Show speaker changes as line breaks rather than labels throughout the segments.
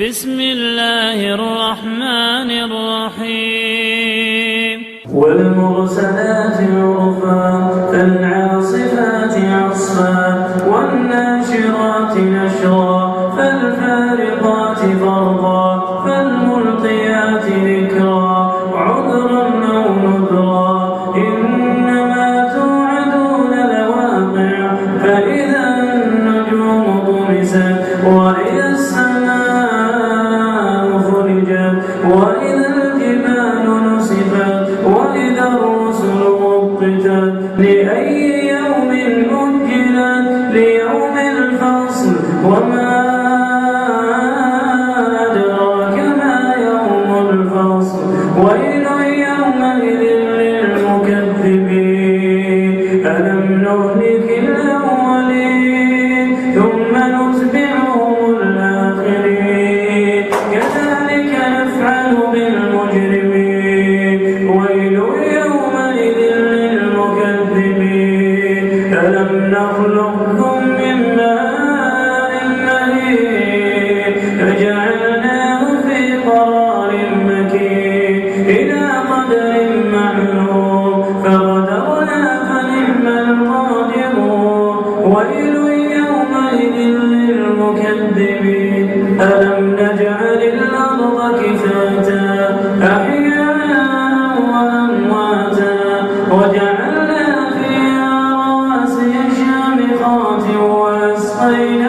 بسم الله الرحمن الرحيم.
والمرسلات يوم الفصل وما أدراك ما يوم الفصل. وإن ألم نخلقكم من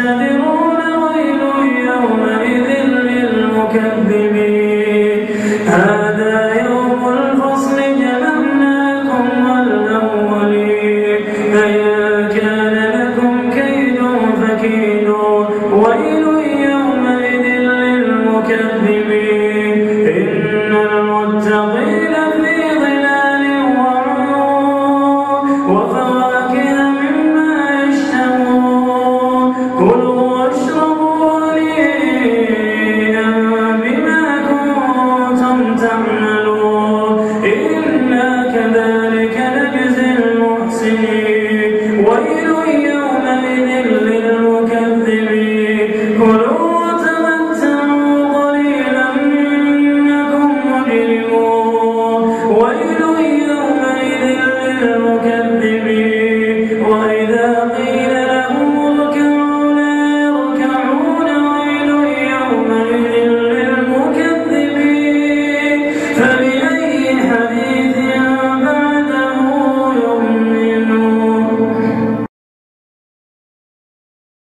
standing